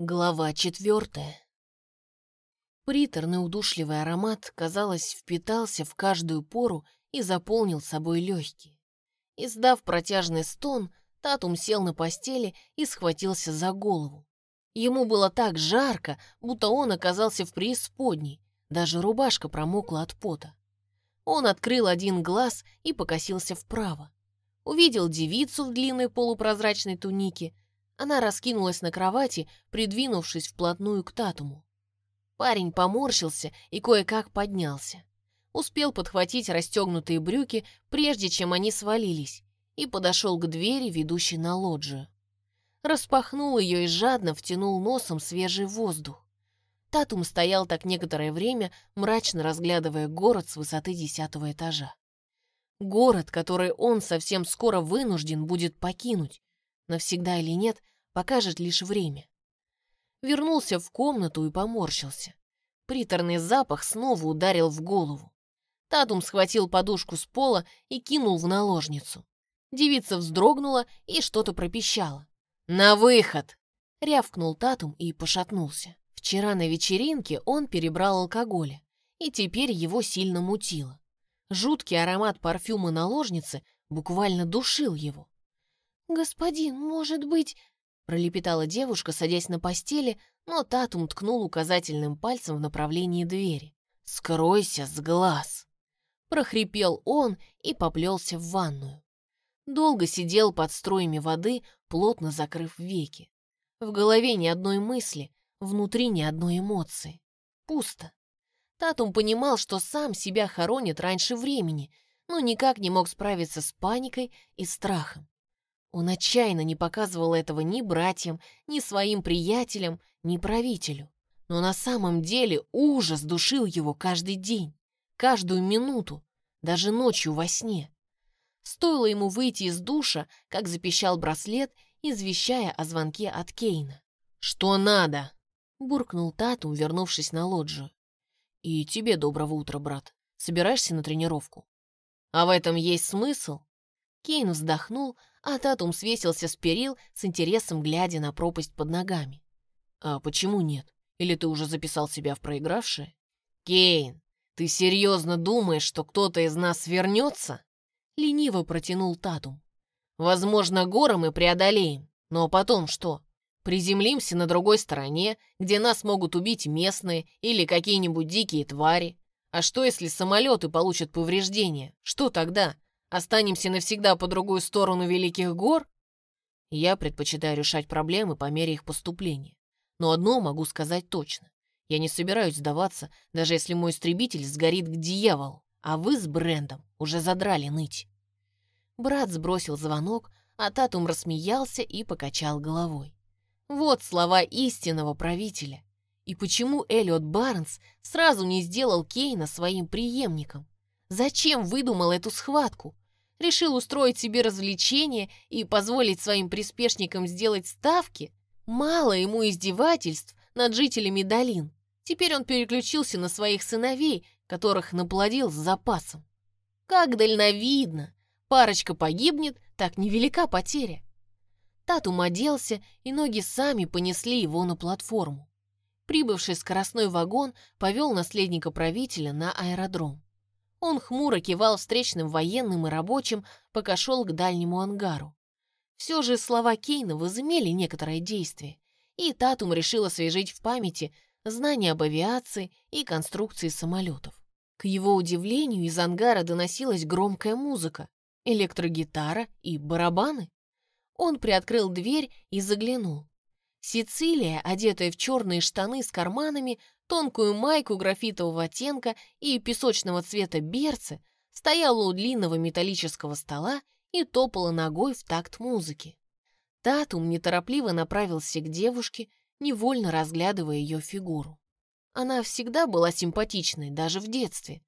Глава четвертая. Приторный удушливый аромат, казалось, впитался в каждую пору и заполнил собой легкие. Издав протяжный стон, Татум сел на постели и схватился за голову. Ему было так жарко, будто он оказался в преисподней, даже рубашка промокла от пота. Он открыл один глаз и покосился вправо. Увидел девицу в длинной полупрозрачной тунике, она раскинулась на кровати, придвинувшись вплотную к Татуму. Парень поморщился и кое-как поднялся. Успел подхватить расстегнутые брюки, прежде чем они свалились, и подошел к двери, ведущей на лоджию. Распахнул ее и жадно втянул носом свежий воздух. Татум стоял так некоторое время, мрачно разглядывая город с высоты десятого этажа. Город, который он совсем скоро вынужден будет покинуть, Навсегда или нет, покажет лишь время. Вернулся в комнату и поморщился. Приторный запах снова ударил в голову. Татум схватил подушку с пола и кинул в наложницу. Девица вздрогнула и что-то пропищала. «На выход!» — рявкнул Татум и пошатнулся. Вчера на вечеринке он перебрал алкоголя, и теперь его сильно мутило. Жуткий аромат парфюма наложницы буквально душил его. «Господин, может быть...» — пролепетала девушка, садясь на постели, но Татум ткнул указательным пальцем в направлении двери. «Скройся с глаз!» Прохрипел он и поплелся в ванную. Долго сидел под струями воды, плотно закрыв веки. В голове ни одной мысли, внутри ни одной эмоции. Пусто. Татум понимал, что сам себя хоронит раньше времени, но никак не мог справиться с паникой и страхом. Он отчаянно не показывал этого ни братьям, ни своим приятелям, ни правителю. Но на самом деле ужас душил его каждый день, каждую минуту, даже ночью во сне. Стоило ему выйти из душа, как запищал браслет, извещая о звонке от Кейна. «Что надо?» — буркнул Татум, вернувшись на лоджию. «И тебе доброго утра, брат. Собираешься на тренировку?» «А в этом есть смысл?» Кейн вздохнул, а Татум свесился с перил с интересом, глядя на пропасть под ногами. «А почему нет? Или ты уже записал себя в проигравшее?» «Кейн, ты серьезно думаешь, что кто-то из нас вернется?» Лениво протянул Татум. «Возможно, горы мы преодолеем, но потом что? Приземлимся на другой стороне, где нас могут убить местные или какие-нибудь дикие твари. А что, если самолеты получат повреждения? Что тогда? Останемся навсегда по другую сторону Великих гор? Я предпочитаю решать проблемы по мере их поступления. Но одно могу сказать точно. Я не собираюсь сдаваться, даже если мой истребитель сгорит к дьяволу, а вы с Брендом уже задрали ныть. Брат сбросил звонок, а Татум рассмеялся и покачал головой. Вот слова истинного правителя. И почему Эллиот Барнс сразу не сделал Кейна своим преемником? Зачем выдумал эту схватку? решил устроить себе развлечение и позволить своим приспешникам сделать ставки, мало ему издевательств над жителями долин. Теперь он переключился на своих сыновей, которых наплодил с запасом. Как дальновидно! Парочка погибнет, так невелика потеря. Татум оделся, и ноги сами понесли его на платформу. Прибывший скоростной вагон повел наследника правителя на аэродром. Он хмуро кивал встречным военным и рабочим, пока шел к дальнему ангару. Все же слова Кейна возымели некоторое действие, и Татум решил освежить в памяти знания об авиации и конструкции самолетов. К его удивлению, из ангара доносилась громкая музыка, электрогитара и барабаны. Он приоткрыл дверь и заглянул. Сицилия, одетая в черные штаны с карманами, тонкую майку графитового оттенка и песочного цвета берцы, стояла у длинного металлического стола и топала ногой в такт музыки. Татум неторопливо направился к девушке, невольно разглядывая ее фигуру. Она всегда была симпатичной, даже в детстве.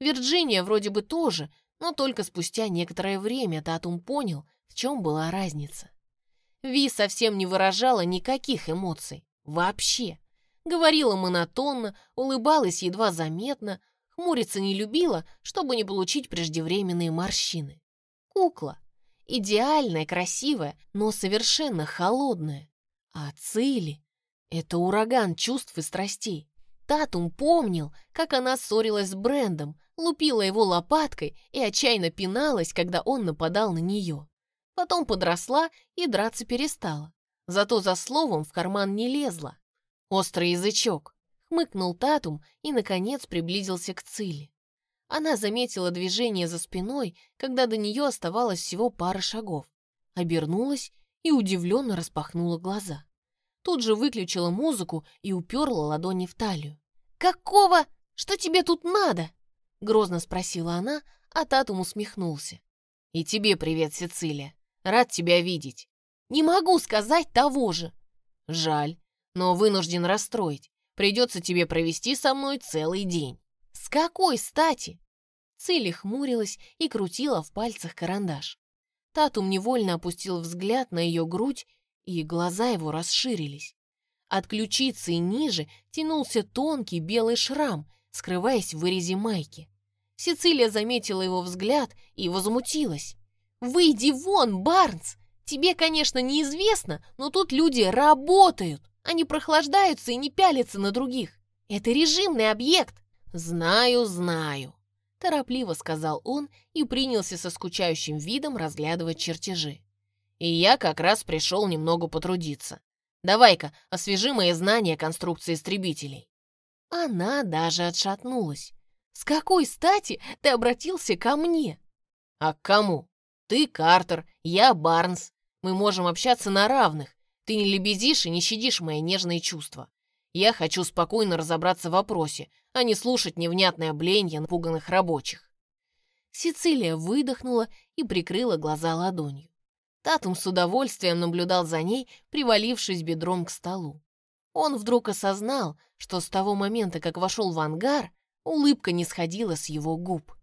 Вирджиния вроде бы тоже, но только спустя некоторое время Татум понял, в чем была разница. Ви совсем не выражала никаких эмоций. Вообще. Говорила монотонно, улыбалась едва заметно, хмуриться не любила, чтобы не получить преждевременные морщины. Кукла. Идеальная, красивая, но совершенно холодная. А Цили... Это ураган чувств и страстей. Татум помнил, как она ссорилась с Брендом, лупила его лопаткой и отчаянно пиналась, когда он нападал на нее. Потом подросла и драться перестала. Зато за словом в карман не лезла. Острый язычок. Хмыкнул Татум и, наконец, приблизился к Циле. Она заметила движение за спиной, когда до нее оставалось всего пара шагов. Обернулась и удивленно распахнула глаза. Тут же выключила музыку и уперла ладони в талию. «Какого? Что тебе тут надо?» Грозно спросила она, а Татум усмехнулся. «И тебе привет, Сицилия. Рад тебя видеть». «Не могу сказать того же». «Жаль, но вынужден расстроить. Придется тебе провести со мной целый день». «С какой стати?» Цилли хмурилась и крутила в пальцах карандаш. Татум невольно опустил взгляд на ее грудь, и глаза его расширились. От ключицы и ниже тянулся тонкий белый шрам, скрываясь в вырезе майки. Сицилия заметила его взгляд и возмутилась. «Выйди вон, Барнс! Тебе, конечно, неизвестно, но тут люди работают. Они прохлаждаются и не пялятся на других. Это режимный объект». «Знаю, знаю», — торопливо сказал он и принялся со скучающим видом разглядывать чертежи. «И я как раз пришел немного потрудиться. Давай-ка, освежи мои знания конструкции истребителей». Она даже отшатнулась. «С какой стати ты обратился ко мне?» «А к кому? Ты Картер, я Барнс. Мы можем общаться на равных. Ты не лебезишь и не щадишь мои нежные чувства. Я хочу спокойно разобраться в вопросе, а не слушать невнятное бленье напуганных рабочих». Сицилия выдохнула и прикрыла глаза ладонью. Татум с удовольствием наблюдал за ней, привалившись бедром к столу. Он вдруг осознал, что с того момента, как вошел в ангар, улыбка не сходила с его губ.